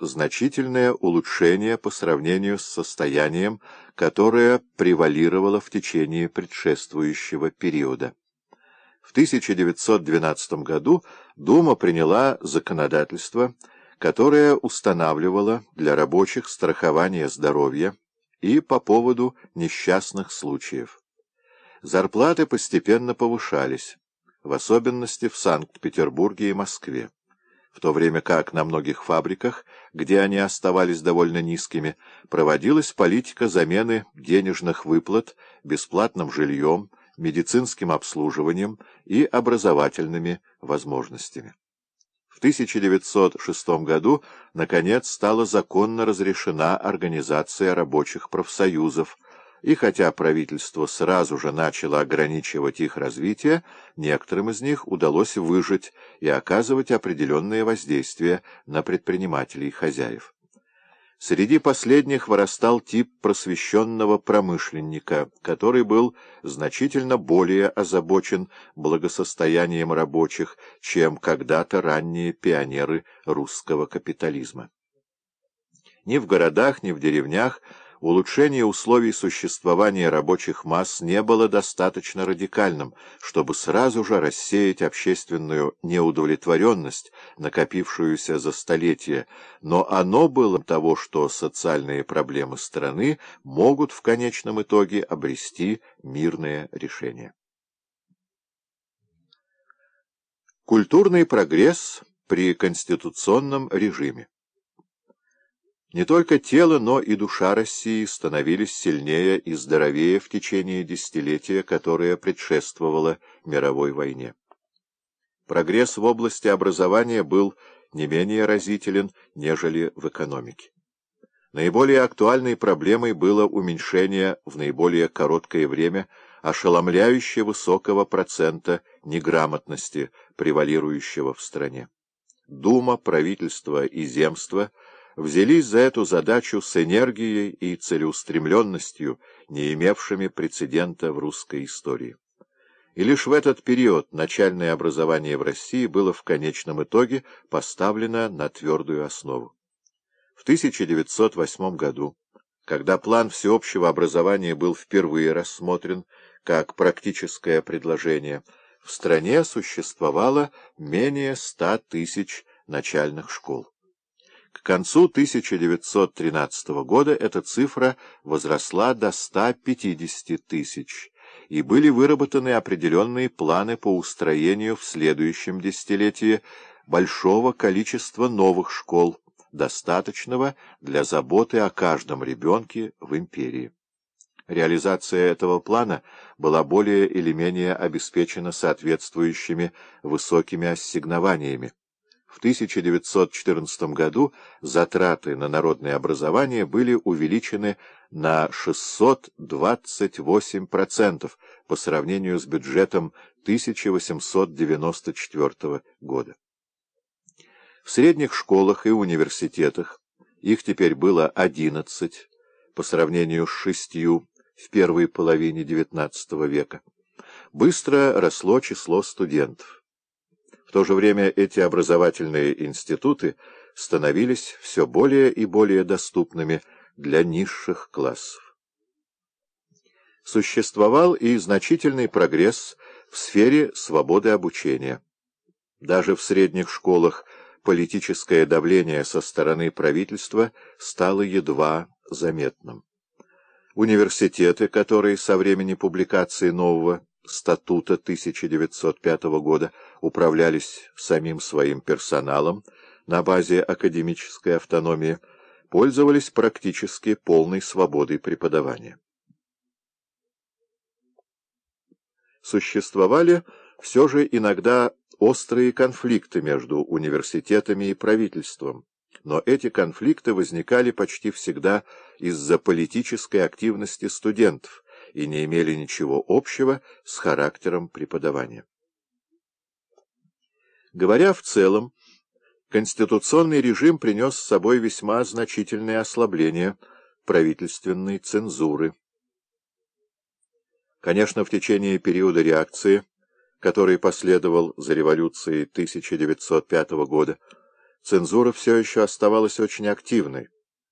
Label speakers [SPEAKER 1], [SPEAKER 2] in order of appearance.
[SPEAKER 1] значительное улучшение по сравнению с состоянием, которое превалировало в течение предшествующего периода. В 1912 году Дума приняла законодательство, которое устанавливало для рабочих страхование здоровья и по поводу несчастных случаев. Зарплаты постепенно повышались, в особенности в Санкт-Петербурге и Москве в то время как на многих фабриках, где они оставались довольно низкими, проводилась политика замены денежных выплат бесплатным жильем, медицинским обслуживанием и образовательными возможностями. В 1906 году, наконец, стала законно разрешена организация рабочих профсоюзов, и хотя правительство сразу же начало ограничивать их развитие, некоторым из них удалось выжить и оказывать определенное воздействие на предпринимателей и хозяев. Среди последних вырастал тип просвещенного промышленника, который был значительно более озабочен благосостоянием рабочих, чем когда-то ранние пионеры русского капитализма. Ни в городах, ни в деревнях улучшение условий существования рабочих масс не было достаточно радикальным, чтобы сразу же рассеять общественную неудовлетворенность, накопившуюся за столетия, но оно было того, что социальные проблемы страны могут в конечном итоге обрести мирное решение. Культурный прогресс при конституционном режиме не только тело, но и душа России становились сильнее и здоровее в течение десятилетия, которое предшествовало мировой войне. Прогресс в области образования был не менее разителен, нежели в экономике. Наиболее актуальной проблемой было уменьшение в наиболее короткое время ошеломляюще высокого процента неграмотности, превалирующего в стране. Дума, правительство и земство – взялись за эту задачу с энергией и целеустремленностью, не имевшими прецедента в русской истории. И лишь в этот период начальное образование в России было в конечном итоге поставлено на твердую основу. В 1908 году, когда план всеобщего образования был впервые рассмотрен как практическое предложение, в стране существовало менее ста тысяч начальных школ. К концу 1913 года эта цифра возросла до 150 тысяч, и были выработаны определенные планы по устроению в следующем десятилетии большого количества новых школ, достаточного для заботы о каждом ребенке в империи. Реализация этого плана была более или менее обеспечена соответствующими высокими ассигнованиями. В 1914 году затраты на народное образование были увеличены на 628% по сравнению с бюджетом 1894 года. В средних школах и университетах их теперь было 11 по сравнению с шестью в первой половине XIX века. Быстро росло число студентов. В то же время эти образовательные институты становились все более и более доступными для низших классов. Существовал и значительный прогресс в сфере свободы обучения. Даже в средних школах политическое давление со стороны правительства стало едва заметным. Университеты, которые со времени публикации нового статута 1905 года управлялись самим своим персоналом на базе академической автономии, пользовались практически полной свободой преподавания. Существовали все же иногда острые конфликты между университетами и правительством, но эти конфликты возникали почти всегда из-за политической активности студентов, и не имели ничего общего с характером преподавания. Говоря в целом, конституционный режим принес с собой весьма значительное ослабление правительственной цензуры. Конечно, в течение периода реакции, который последовал за революцией 1905 года, цензура все еще оставалась очень активной.